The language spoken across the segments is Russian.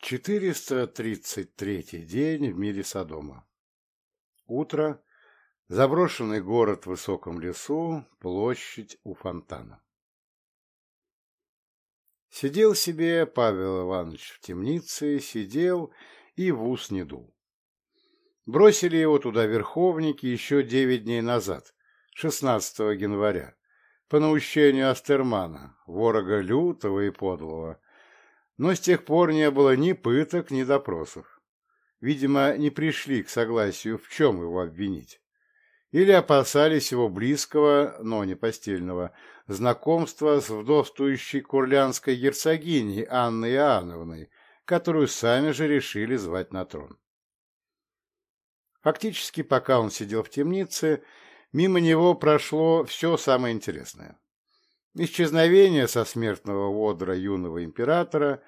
433 день в мире Содома. Утро. Заброшенный город в высоком лесу, площадь у фонтана. Сидел себе Павел Иванович в темнице, сидел и в ус не дул. Бросили его туда верховники еще девять дней назад, 16 января, по наущению Астермана, ворога лютого и подлого, но с тех пор не было ни пыток, ни допросов. Видимо, не пришли к согласию, в чем его обвинить. Или опасались его близкого, но не постельного, знакомства с вдовствующей курлянской герцогиней Анной Иоанновной, которую сами же решили звать на трон. Фактически, пока он сидел в темнице, мимо него прошло все самое интересное. Исчезновение со смертного водра юного императора,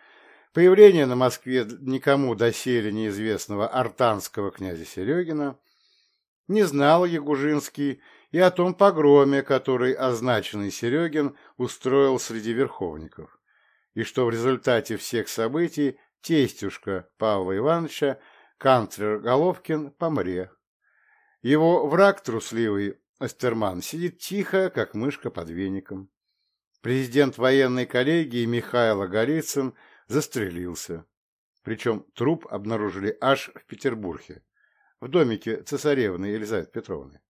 появление на Москве никому доселе неизвестного артанского князя Серегина, не знал Ягужинский и о том погроме, который означенный Серегин устроил среди верховников, и что в результате всех событий тестюшка Павла Ивановича, канцлер Головкин, помре. Его враг трусливый, Астерман, сидит тихо, как мышка под веником. Президент военной коллегии Михаил Голицын застрелился. Причем труп обнаружили аж в Петербурге, в домике цесаревны Елизаветы Петровны.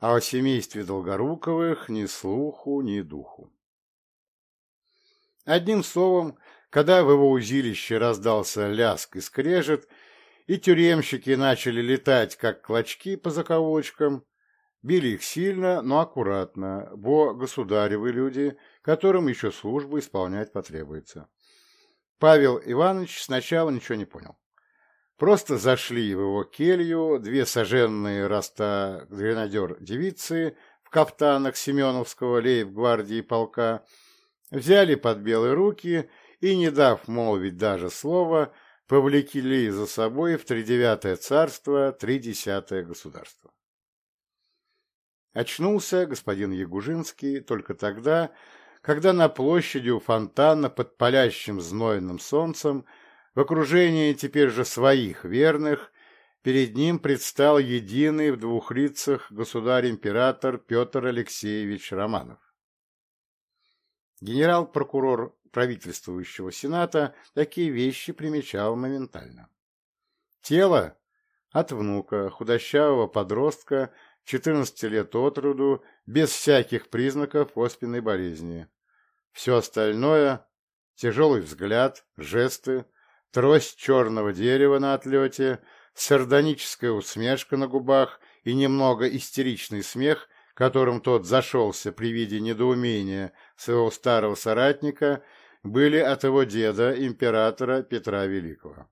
А о семействе Долгоруковых ни слуху, ни духу. Одним словом, когда в его узилище раздался ляск и скрежет, и тюремщики начали летать, как клочки по закоулочкам, Били их сильно, но аккуратно, бо государевы люди, которым еще службу исполнять потребуется. Павел Иванович сначала ничего не понял. Просто зашли в его келью две соженные роста гренадер девицы в кафтанах Семеновского лейб-гвардии полка, взяли под белые руки и, не дав молвить даже слова, повлекли за собой в тридевятое царство тридесятое государство. Очнулся господин Ягужинский только тогда, когда на площади у фонтана под палящим знойным солнцем в окружении теперь же своих верных перед ним предстал единый в двух лицах государь-император Петр Алексеевич Романов. Генерал-прокурор правительствующего Сената такие вещи примечал моментально. Тело от внука, худощавого подростка, 14 лет от роду, без всяких признаков оспенной болезни. Все остальное – тяжелый взгляд, жесты, трость черного дерева на отлете, сардоническая усмешка на губах и немного истеричный смех, которым тот зашелся при виде недоумения своего старого соратника, были от его деда, императора Петра Великого.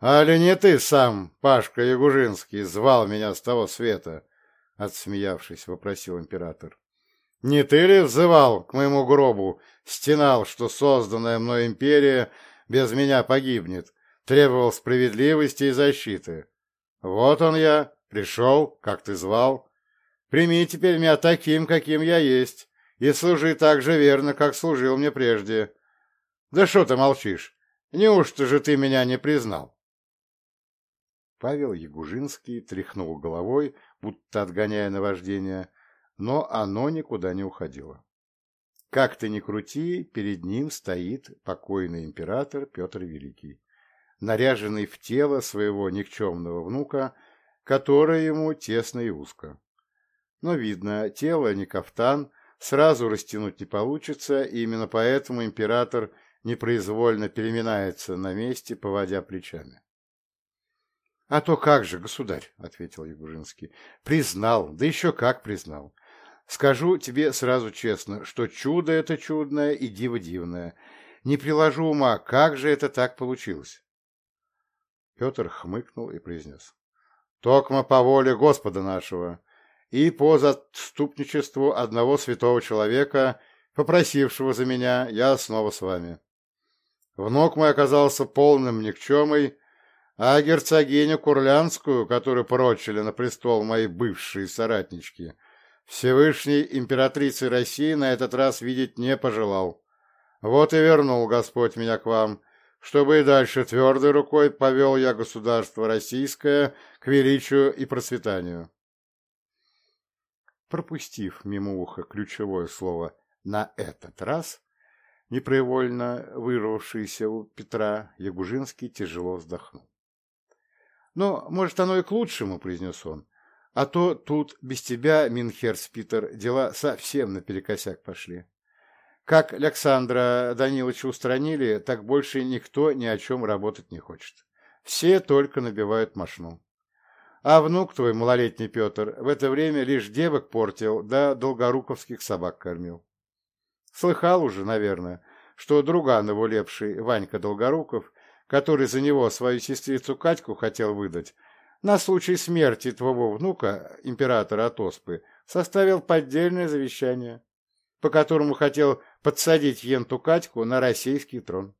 «Али не ты сам, Пашка Ягужинский, звал меня с того света?» — отсмеявшись, вопросил император. «Не ты ли взывал к моему гробу, стенал, что созданная мной империя без меня погибнет, требовал справедливости и защиты? Вот он я, пришел, как ты звал. Прими теперь меня таким, каким я есть, и служи так же верно, как служил мне прежде. Да что ты молчишь? Неужто же ты меня не признал?» Павел Ягужинский тряхнул головой, будто отгоняя наваждение, но оно никуда не уходило. Как ты ни крути, перед ним стоит покойный император Петр Великий, наряженный в тело своего никчемного внука, которое ему тесно и узко. Но, видно, тело не кафтан, сразу растянуть не получится, и именно поэтому император непроизвольно переминается на месте, поводя плечами. — А то как же, государь, — ответил Ягужинский. — Признал, да еще как признал. Скажу тебе сразу честно, что чудо это чудное и диво дивное. Не приложу ума, как же это так получилось? Петр хмыкнул и произнес. — Токмо по воле Господа нашего и по заступничеству одного святого человека, попросившего за меня, я снова с вами. Внук мой оказался полным никчемой, а герцогиню Курлянскую, которую прочили на престол мои бывшие соратнички, Всевышней императрицы России на этот раз видеть не пожелал. Вот и вернул Господь меня к вам, чтобы и дальше твердой рукой повел я государство российское к величию и процветанию. Пропустив мимо уха ключевое слово «на этот раз», непроизвольно вырвавшийся у Петра, Ягужинский тяжело вздохнул. «Но, может, оно и к лучшему», — произнес он, — «а то тут без тебя, Минхерс Питер, дела совсем наперекосяк пошли. Как Александра Даниловича устранили, так больше никто ни о чем работать не хочет. Все только набивают мошну. А внук твой, малолетний Петр, в это время лишь девок портил, да долгоруковских собак кормил. Слыхал уже, наверное, что друган его Ванька Долгоруков, который за него свою сестрицу Катьку хотел выдать, на случай смерти твоего внука, императора Атоспы, составил поддельное завещание, по которому хотел подсадить Енту Катьку на российский трон.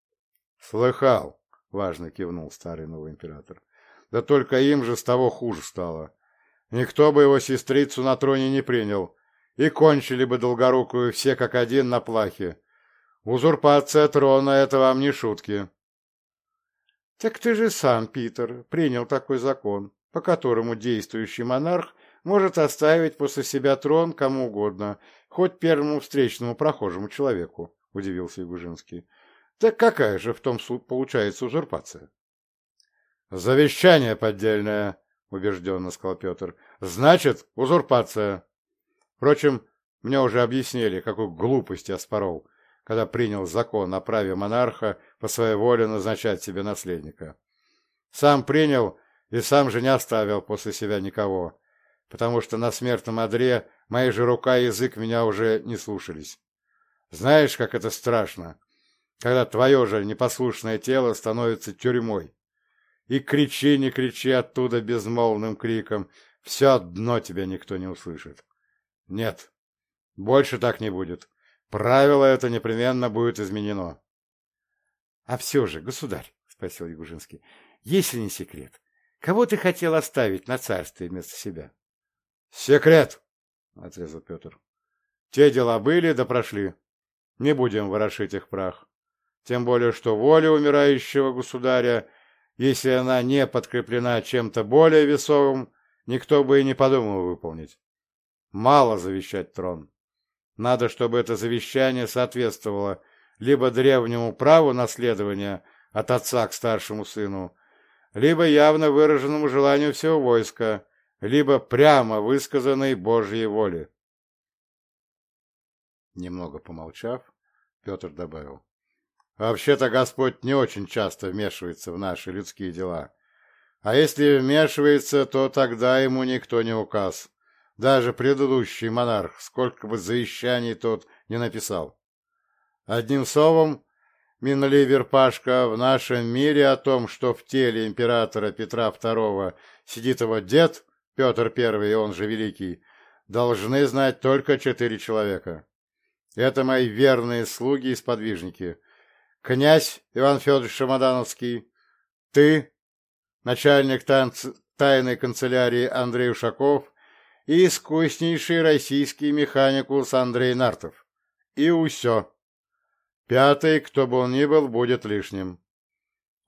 — Слыхал, — важно кивнул старый новый император. — Да только им же с того хуже стало. Никто бы его сестрицу на троне не принял, и кончили бы Долгорукую все как один на плахе. Узурпация трона — это вам не шутки. — Так ты же сам, Питер, принял такой закон, по которому действующий монарх может оставить после себя трон кому угодно, хоть первому встречному прохожему человеку, — удивился Ягужинский. — Так какая же в том получается узурпация? — Завещание поддельное, — убежденно сказал Петр. — Значит, узурпация. Впрочем, мне уже объяснили, какую глупость я спорол, когда принял закон о праве монарха по своей воле назначать себе наследника. Сам принял и сам же не оставил после себя никого, потому что на смертном одре мои же рука и язык меня уже не слушались. Знаешь, как это страшно, когда твое же непослушное тело становится тюрьмой. И кричи, не кричи оттуда безмолвным криком, все одно тебя никто не услышит. Нет, больше так не будет. Правило это непременно будет изменено. — А все же, государь, — спросил Ягужинский, — если не секрет, кого ты хотел оставить на царстве вместо себя? — Секрет, — отрезал Петр. — Те дела были, да прошли. Не будем ворошить их прах. Тем более, что воля умирающего государя, если она не подкреплена чем-то более весовым, никто бы и не подумал выполнить. Мало завещать трон. Надо, чтобы это завещание соответствовало либо древнему праву наследования от отца к старшему сыну, либо явно выраженному желанию всего войска, либо прямо высказанной Божьей воле. Немного помолчав, Петр добавил. Вообще-то Господь не очень часто вмешивается в наши людские дела. А если вмешивается, то тогда ему никто не указ. Даже предыдущий монарх, сколько бы завещаний тот не написал. Одним словом, Минливер Пашка, в нашем мире о том, что в теле императора Петра II сидит его дед, Петр I, он же Великий, должны знать только четыре человека. Это мои верные слуги и сподвижники. Князь Иван Федорович Шамадановский, ты, начальник тайной канцелярии Андрей Ушаков и искуснейший российский механикус Андрей Нартов. И усё. Пятый, кто бы он ни был, будет лишним.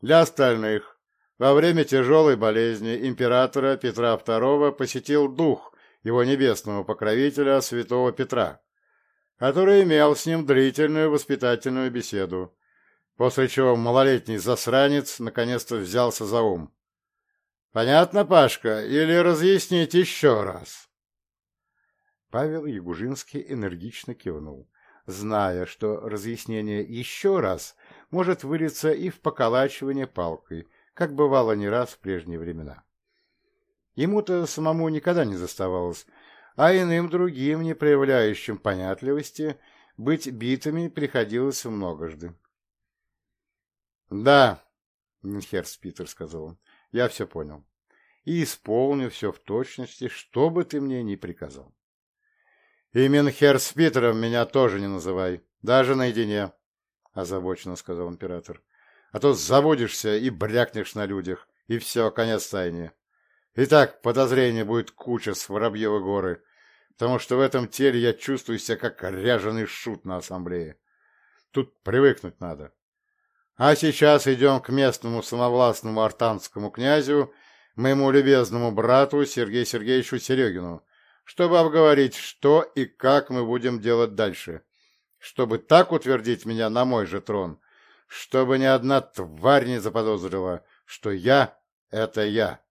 Для остальных. Во время тяжелой болезни императора Петра II посетил дух его небесного покровителя святого Петра, который имел с ним длительную воспитательную беседу, после чего малолетний засранец наконец-то взялся за ум. Понятно, Пашка, или разъяснить еще раз? Павел Ягужинский энергично кивнул, зная, что разъяснение еще раз может вылиться и в поколачивание палкой, как бывало не раз в прежние времена. Ему-то самому никогда не заставалось, а иным другим, не проявляющим понятливости, быть битыми приходилось многожды. — Да, — Минхерс Питер сказал я все понял. И исполню все в точности, что бы ты мне ни приказал. И Минхер с Питером меня тоже не называй, даже наедине, — озабоченно сказал император. А то забудешься и брякнешь на людях, и все, конец тайне. И так подозрение будет куча с Воробьевой горы, потому что в этом теле я чувствую себя как ряженый шут на ассамблее. Тут привыкнуть надо. А сейчас идем к местному самовластному артанскому князю, моему любезному брату Сергею Сергеевичу Серегину, чтобы обговорить, что и как мы будем делать дальше, чтобы так утвердить меня на мой же трон, чтобы ни одна тварь не заподозрила, что я — это я.